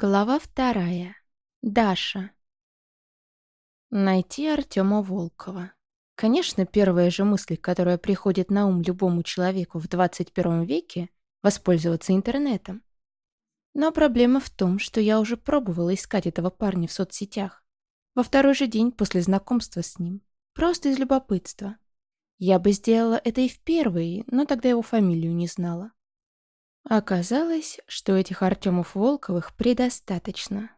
Глава вторая. Даша. Найти Артема Волкова. Конечно, первая же мысль, которая приходит на ум любому человеку в 21 веке — воспользоваться интернетом. Но проблема в том, что я уже пробовала искать этого парня в соцсетях. Во второй же день после знакомства с ним. Просто из любопытства. Я бы сделала это и в первый, но тогда его фамилию не знала. Оказалось, что этих Артемов Волковых предостаточно.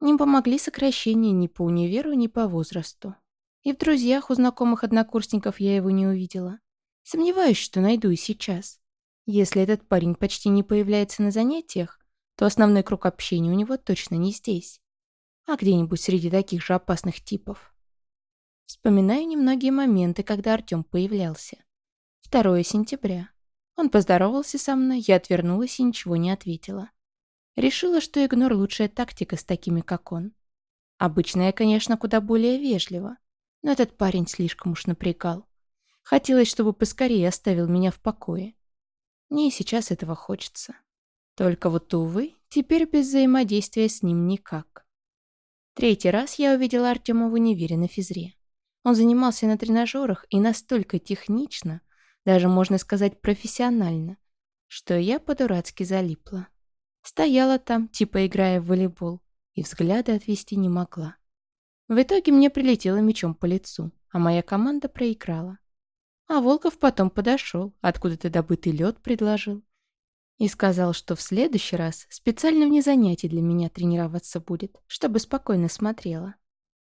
Не помогли сокращения ни по универу, ни по возрасту. И в друзьях у знакомых однокурсников я его не увидела. Сомневаюсь, что найду и сейчас. Если этот парень почти не появляется на занятиях, то основной круг общения у него точно не здесь, а где-нибудь среди таких же опасных типов. Вспоминаю немногие моменты, когда Артем появлялся. 2 сентября. Он поздоровался со мной, я отвернулась и ничего не ответила. Решила, что игнор — лучшая тактика с такими, как он. Обычно я, конечно, куда более вежлива, но этот парень слишком уж напрягал. Хотелось, чтобы поскорее оставил меня в покое. Мне сейчас этого хочется. Только вот, увы, теперь без взаимодействия с ним никак. Третий раз я увидела Артема в универе на физре. Он занимался на тренажерах и настолько технично, даже, можно сказать, профессионально, что я по-дурацки залипла. Стояла там, типа играя в волейбол, и взгляды отвести не могла. В итоге мне прилетело мечом по лицу, а моя команда проиграла. А Волков потом подошел, откуда-то добытый лед предложил. И сказал, что в следующий раз специально вне занятий для меня тренироваться будет, чтобы спокойно смотрела.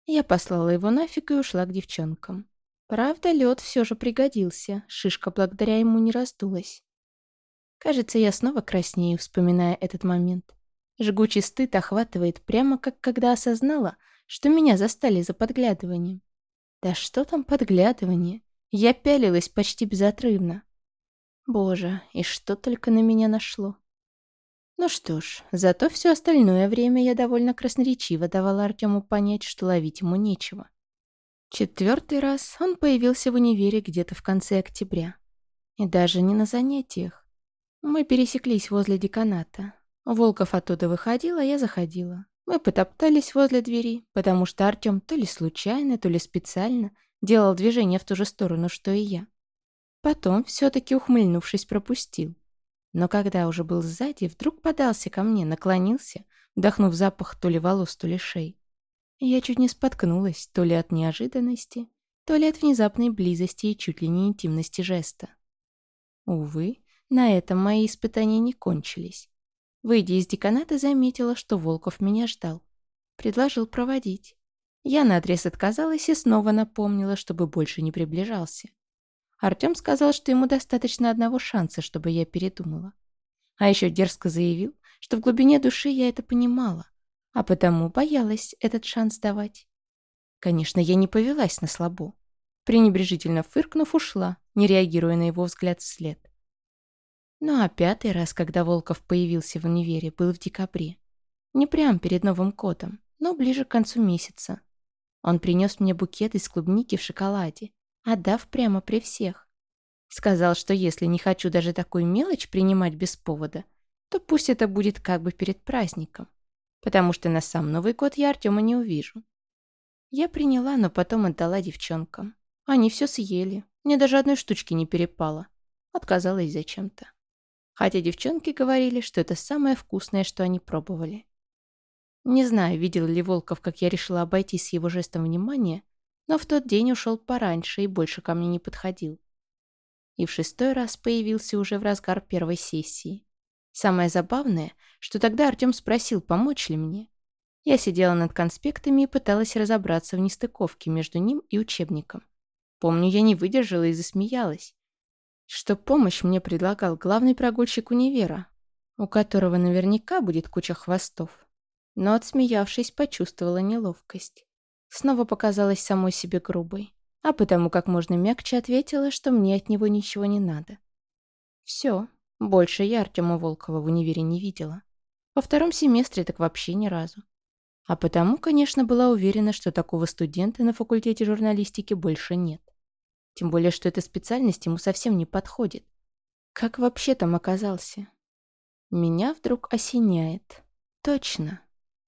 Я послала его нафиг и ушла к девчонкам. Правда, лед все же пригодился, шишка благодаря ему не раздулась. Кажется, я снова краснею, вспоминая этот момент. Жгучий стыд охватывает прямо как когда осознала, что меня застали за подглядыванием. Да что там подглядывание? Я пялилась почти безотрывно. Боже, и что только на меня нашло. Ну что ж, зато все остальное время я довольно красноречиво давала Артему понять, что ловить ему нечего. Четвертый раз он появился в универе где-то в конце октября. И даже не на занятиях. Мы пересеклись возле деканата. Волков оттуда выходил, а я заходила. Мы потоптались возле двери, потому что Артем то ли случайно, то ли специально делал движение в ту же сторону, что и я. Потом, все-таки ухмыльнувшись, пропустил. Но когда уже был сзади, вдруг подался ко мне, наклонился, вдохнув запах то ли волос, то ли шеи. Я чуть не споткнулась, то ли от неожиданности, то ли от внезапной близости и чуть ли не интимности жеста. Увы, на этом мои испытания не кончились. Выйдя из деканата, заметила, что Волков меня ждал. Предложил проводить. Я наотрез отказалась и снова напомнила, чтобы больше не приближался. Артем сказал, что ему достаточно одного шанса, чтобы я передумала. А еще дерзко заявил, что в глубине души я это понимала а потому боялась этот шанс давать. Конечно, я не повелась на слабо. Пренебрежительно фыркнув, ушла, не реагируя на его взгляд вслед. Ну а пятый раз, когда Волков появился в универе, был в декабре. Не прям перед Новым годом, но ближе к концу месяца. Он принес мне букет из клубники в шоколаде, отдав прямо при всех. Сказал, что если не хочу даже такую мелочь принимать без повода, то пусть это будет как бы перед праздником потому что на сам Новый год я Артема не увижу. Я приняла, но потом отдала девчонкам. Они все съели. Мне даже одной штучки не перепало. Отказалась зачем-то. Хотя девчонки говорили, что это самое вкусное, что они пробовали. Не знаю, видел ли Волков, как я решила обойтись его жестом внимания, но в тот день ушел пораньше и больше ко мне не подходил. И в шестой раз появился уже в разгар первой сессии. Самое забавное, что тогда Артем спросил, помочь ли мне. Я сидела над конспектами и пыталась разобраться в нестыковке между ним и учебником. Помню, я не выдержала и засмеялась. Что помощь мне предлагал главный прогульщик универа, у которого наверняка будет куча хвостов. Но, отсмеявшись, почувствовала неловкость. Снова показалась самой себе грубой, а потому как можно мягче ответила, что мне от него ничего не надо. Все, больше я Артема Волкова в универе не видела. Во втором семестре так вообще ни разу. А потому, конечно, была уверена, что такого студента на факультете журналистики больше нет. Тем более, что эта специальность ему совсем не подходит. Как вообще там оказался? Меня вдруг осеняет. Точно.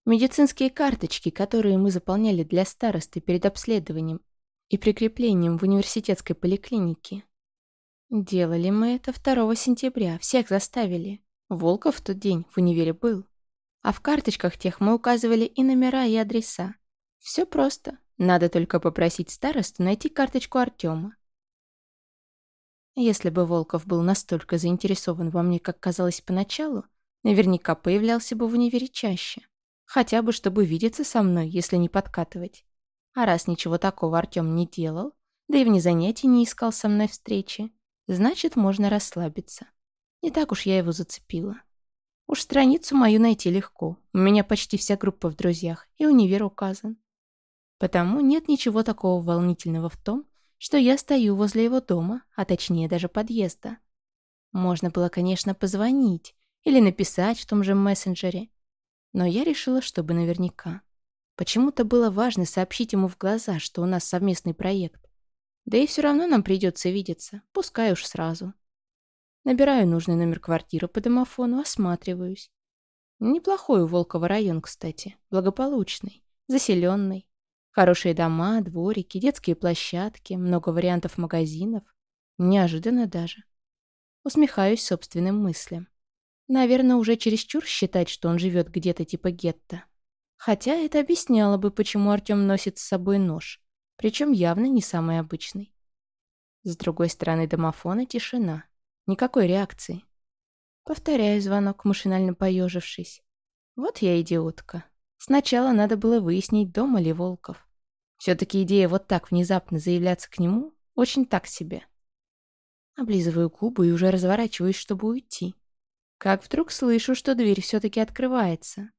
Медицинские карточки, которые мы заполняли для старосты перед обследованием и прикреплением в университетской поликлинике. Делали мы это 2 сентября, всех заставили. Волков в тот день в универе был. А в карточках тех мы указывали и номера, и адреса. Все просто. Надо только попросить старосту найти карточку Артема. Если бы Волков был настолько заинтересован во мне, как казалось поначалу, наверняка появлялся бы в универе чаще. Хотя бы, чтобы видеться со мной, если не подкатывать. А раз ничего такого Артем не делал, да и вне занятий не искал со мной встречи, значит, можно расслабиться. Не так уж я его зацепила. Уж страницу мою найти легко. У меня почти вся группа в друзьях, и универ указан. Потому нет ничего такого волнительного в том, что я стою возле его дома, а точнее даже подъезда. Можно было, конечно, позвонить или написать в том же мессенджере, но я решила, чтобы наверняка. Почему-то было важно сообщить ему в глаза, что у нас совместный проект. Да и все равно нам придется видеться, пускай уж сразу. Набираю нужный номер квартиры по домофону, осматриваюсь. Неплохой у Волкова район, кстати, благополучный, заселенный. Хорошие дома, дворики, детские площадки, много вариантов магазинов. Неожиданно даже. Усмехаюсь собственным мыслям. Наверное, уже чересчур считать, что он живет где-то типа гетто. Хотя это объясняло бы, почему Артем носит с собой нож. Причем явно не самый обычный. С другой стороны домофона тишина. Никакой реакции. Повторяю звонок, машинально поежившись. Вот я идиотка. Сначала надо было выяснить, дома ли Волков. Все-таки идея вот так внезапно заявляться к нему очень так себе. Облизываю губы и уже разворачиваюсь, чтобы уйти. Как вдруг слышу, что дверь все-таки открывается.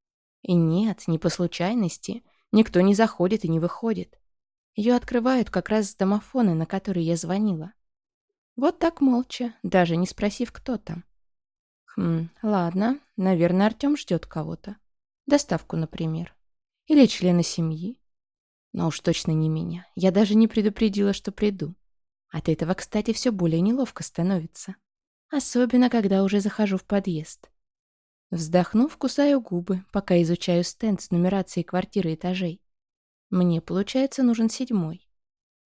И нет, не по случайности. Никто не заходит и не выходит. Ее открывают как раз с домофона, на который я звонила. Вот так молча, даже не спросив, кто там. Хм, ладно, наверное, Артем ждет кого-то. Доставку, например. Или члена семьи. Но уж точно не меня. Я даже не предупредила, что приду. От этого, кстати, все более неловко становится. Особенно, когда уже захожу в подъезд. Вздохнув, кусаю губы, пока изучаю стенд с нумерацией квартиры этажей. Мне, получается, нужен седьмой.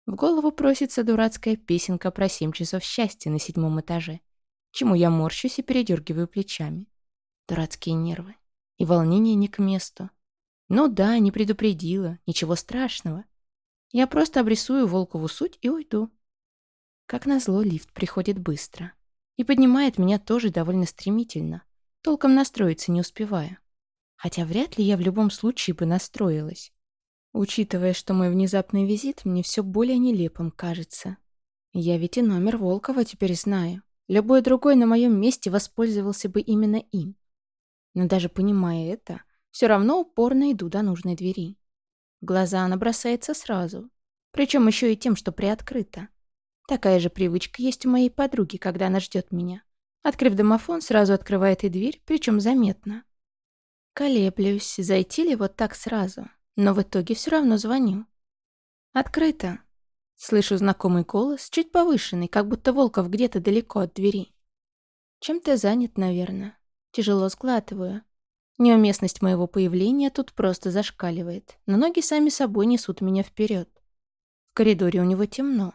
В голову просится дурацкая песенка про семь часов счастья на седьмом этаже, чему я морщусь и передергиваю плечами. Дурацкие нервы. И волнение не к месту. Ну да, не предупредила, ничего страшного. Я просто обрисую Волкову суть и уйду. Как назло, лифт приходит быстро. И поднимает меня тоже довольно стремительно, толком настроиться не успевая. Хотя вряд ли я в любом случае бы настроилась. Учитывая, что мой внезапный визит мне все более нелепым кажется. Я ведь и номер Волкова теперь знаю. Любой другой на моем месте воспользовался бы именно им. Но даже понимая это, все равно упорно иду до нужной двери. Глаза она бросается сразу. Причем еще и тем, что приоткрыта. Такая же привычка есть у моей подруги, когда она ждет меня. Открыв домофон, сразу открывает и дверь, причем заметно. Колеблюсь, зайти ли вот так сразу, но в итоге все равно звоню. «Открыто!» Слышу знакомый голос, чуть повышенный, как будто Волков где-то далеко от двери. Чем-то занят, наверное. Тяжело сглатываю. Неуместность моего появления тут просто зашкаливает, но ноги сами собой несут меня вперед. В коридоре у него темно.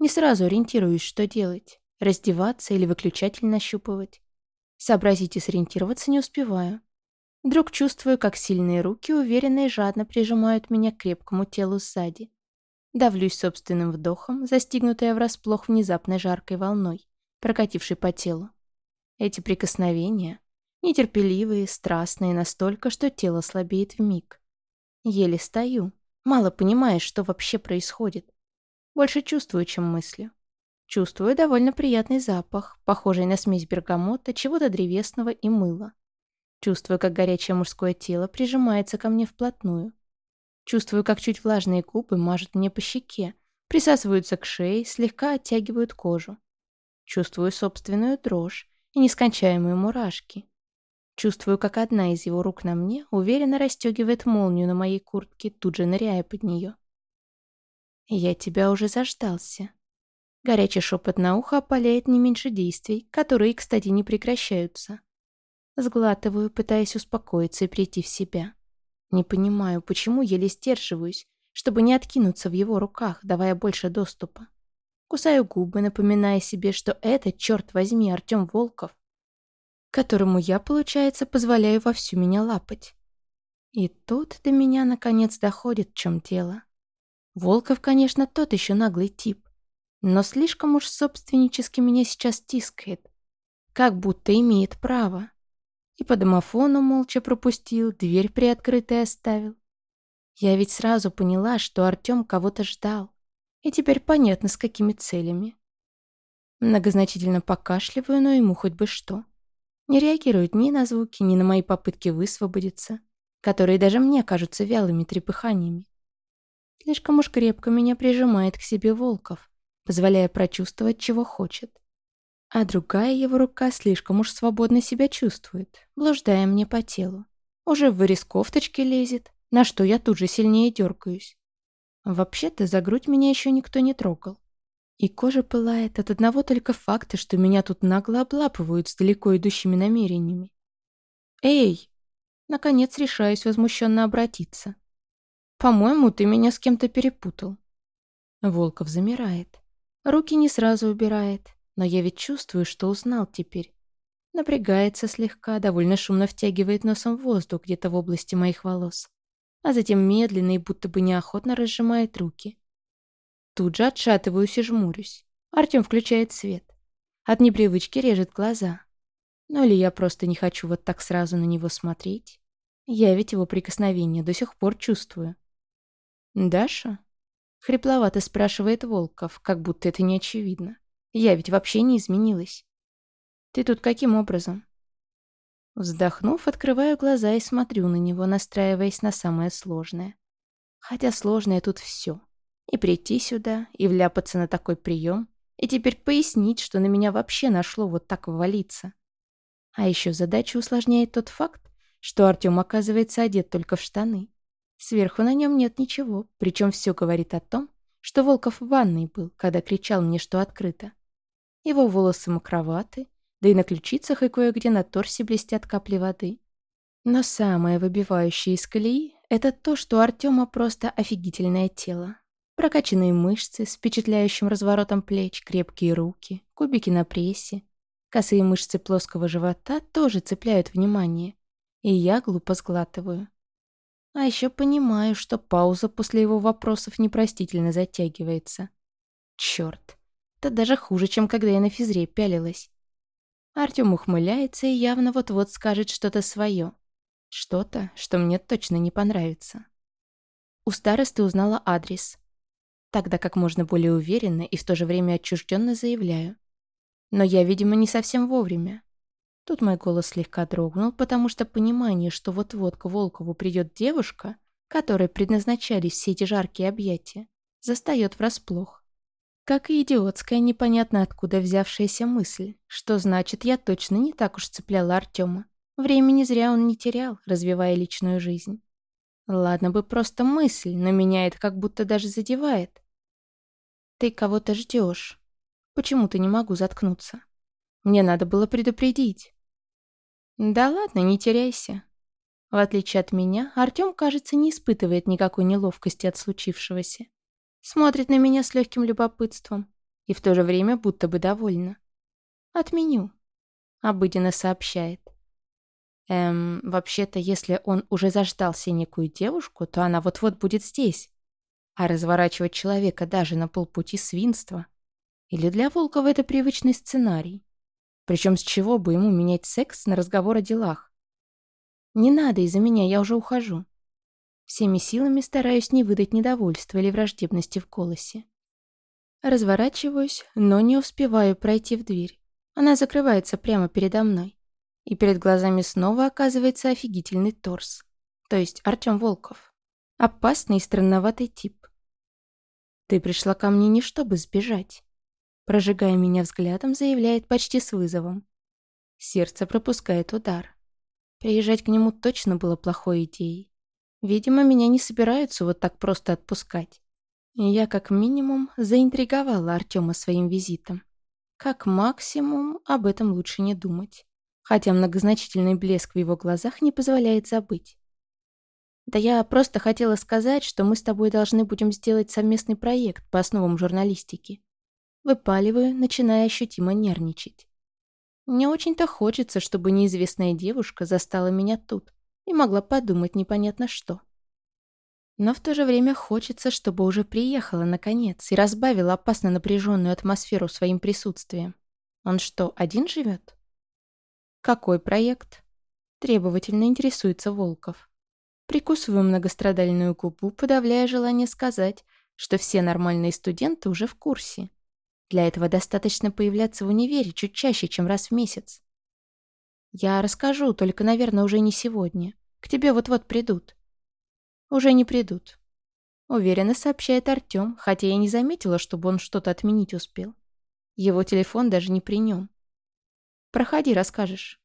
Не сразу ориентируюсь, что делать. Раздеваться или выключатель нащупывать. Сообразить и сориентироваться не успеваю. Вдруг чувствую, как сильные руки уверенно и жадно прижимают меня к крепкому телу сзади. Давлюсь собственным вдохом, застигнутая врасплох внезапной жаркой волной, прокатившей по телу. Эти прикосновения Нетерпеливые, страстные настолько, что тело слабеет в миг. Еле стою, мало понимая, что вообще происходит. Больше чувствую, чем мыслю. Чувствую довольно приятный запах, похожий на смесь бергамота, чего-то древесного и мыла. Чувствую, как горячее мужское тело прижимается ко мне вплотную. Чувствую, как чуть влажные губы мажут мне по щеке, присасываются к шее, слегка оттягивают кожу. Чувствую собственную дрожь и нескончаемые мурашки. Чувствую, как одна из его рук на мне уверенно расстегивает молнию на моей куртке, тут же ныряя под нее. «Я тебя уже заждался». Горячий шепот на ухо опаляет не меньше действий, которые, кстати, не прекращаются. Сглатываю, пытаясь успокоиться и прийти в себя. Не понимаю, почему еле сдерживаюсь, чтобы не откинуться в его руках, давая больше доступа. Кусаю губы, напоминая себе, что это, черт возьми, Артем Волков, которому я, получается, позволяю вовсю меня лапать. И тут до меня наконец доходит, в чем дело. Волков, конечно, тот еще наглый тип, но слишком уж собственнически меня сейчас тискает, как будто имеет право. И по домофону молча пропустил, дверь приоткрытой оставил. Я ведь сразу поняла, что Артем кого-то ждал. И теперь понятно, с какими целями. Многозначительно покашливаю, но ему хоть бы что. Не реагирует ни на звуки, ни на мои попытки высвободиться, которые даже мне кажутся вялыми трепыханиями. Слишком уж крепко меня прижимает к себе Волков, позволяя прочувствовать, чего хочет. А другая его рука слишком уж свободно себя чувствует, блуждая мне по телу. Уже в вырез кофточки лезет, на что я тут же сильнее дергаюсь. Вообще-то за грудь меня еще никто не трогал. И кожа пылает от одного только факта, что меня тут нагло облапывают с далеко идущими намерениями. «Эй!» Наконец решаюсь возмущенно обратиться. «По-моему, ты меня с кем-то перепутал». Волков замирает. Руки не сразу убирает, но я ведь чувствую, что узнал теперь. Напрягается слегка, довольно шумно втягивает носом воздух где-то в области моих волос а затем медленно и будто бы неохотно разжимает руки. Тут же отшатываюсь и жмурюсь. Артем включает свет. От непривычки режет глаза. Ну или я просто не хочу вот так сразу на него смотреть. Я ведь его прикосновение до сих пор чувствую. «Даша?» — хрипловато спрашивает Волков, как будто это не очевидно. Я ведь вообще не изменилась. «Ты тут каким образом?» Вздохнув, открываю глаза и смотрю на него, настраиваясь на самое сложное. Хотя сложное тут все. И прийти сюда, и вляпаться на такой прием, и теперь пояснить, что на меня вообще нашло вот так ввалиться. А еще задачу усложняет тот факт, что Артем оказывается одет только в штаны. Сверху на нем нет ничего, причем все говорит о том, что Волков в ванной был, когда кричал мне, что открыто. Его волосы мокроваты, да и на ключицах и кое-где на торсе блестят капли воды. Но самое выбивающее из колеи — это то, что у Артема просто офигительное тело. Прокачанные мышцы с впечатляющим разворотом плеч, крепкие руки, кубики на прессе. Косые мышцы плоского живота тоже цепляют внимание. И я глупо сглатываю. А еще понимаю, что пауза после его вопросов непростительно затягивается. Черт, это даже хуже, чем когда я на физре пялилась. Артем ухмыляется и явно вот-вот скажет что-то свое. Что-то, что мне точно не понравится. У старосты узнала адрес. Тогда как можно более уверенно и в то же время отчужденно заявляю. Но я, видимо, не совсем вовремя. Тут мой голос слегка дрогнул, потому что понимание, что вот-вот к Волкову придет девушка, которой предназначались все эти жаркие объятия, застает врасплох. Как и идиотская, непонятно откуда взявшаяся мысль, что значит, я точно не так уж цепляла Артема. Времени зря он не терял, развивая личную жизнь. Ладно бы просто мысль, но меня это как будто даже задевает. Ты кого-то ждешь. Почему-то не могу заткнуться. Мне надо было предупредить. Да ладно, не теряйся. В отличие от меня, Артем, кажется, не испытывает никакой неловкости от случившегося смотрит на меня с легким любопытством и в то же время будто бы довольна. «Отменю», — обыденно сообщает. Эм, вообще-то, если он уже заждался некую девушку, то она вот-вот будет здесь. А разворачивать человека даже на полпути свинства. Или для Волкова это привычный сценарий. Причем с чего бы ему менять секс на разговор о делах? Не надо из-за меня, я уже ухожу. Всеми силами стараюсь не выдать недовольства или враждебности в голосе. Разворачиваюсь, но не успеваю пройти в дверь. Она закрывается прямо передо мной. И перед глазами снова оказывается офигительный торс. То есть Артем Волков. Опасный и странноватый тип. «Ты пришла ко мне не чтобы сбежать», прожигая меня взглядом, заявляет почти с вызовом. Сердце пропускает удар. Приезжать к нему точно было плохой идеей. Видимо, меня не собираются вот так просто отпускать. я, как минимум, заинтриговала Артема своим визитом. Как максимум, об этом лучше не думать. Хотя многозначительный блеск в его глазах не позволяет забыть. Да я просто хотела сказать, что мы с тобой должны будем сделать совместный проект по основам журналистики. Выпаливаю, начиная ощутимо нервничать. Мне очень-то хочется, чтобы неизвестная девушка застала меня тут и могла подумать непонятно что. Но в то же время хочется, чтобы уже приехала наконец и разбавила опасно напряженную атмосферу своим присутствием. Он что, один живет? Какой проект? Требовательно интересуется Волков. Прикусываю многострадальную губу, подавляя желание сказать, что все нормальные студенты уже в курсе. Для этого достаточно появляться в универе чуть чаще, чем раз в месяц. Я расскажу, только, наверное, уже не сегодня. К тебе вот-вот придут. Уже не придут. Уверенно сообщает Артем, хотя я не заметила, чтобы он что-то отменить успел. Его телефон даже не при нем. Проходи, расскажешь.